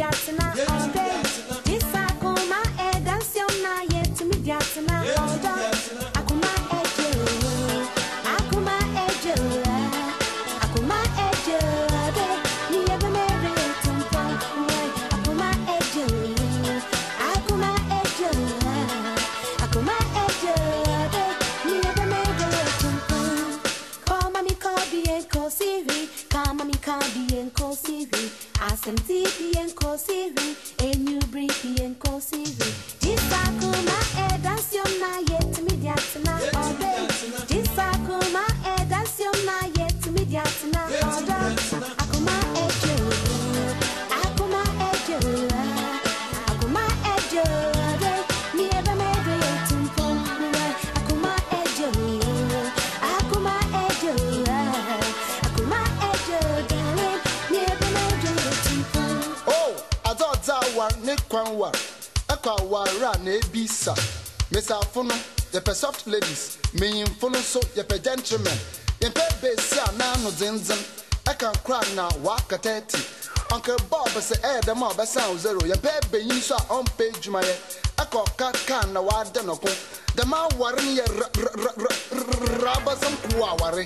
got to leaving. awa ne kwan wa ɛkɔ awara na ebi sa mbesiafo no yɛpɛ soft ladies mmenyimfo no nso yɛpɛ gentlemen yɛpɛ besi a n'ano dzenzen ɛka nkora na wakata eti uncle bob sɛ ɛyɛ dɛm a ɔbɛsan zero yɛpɛ benyin so a ɔmpɛ adwumayɛ ɛkɔ ɔka kaa na wada n'ɔko dɛm aware no yɛ rabasam kuwa aware.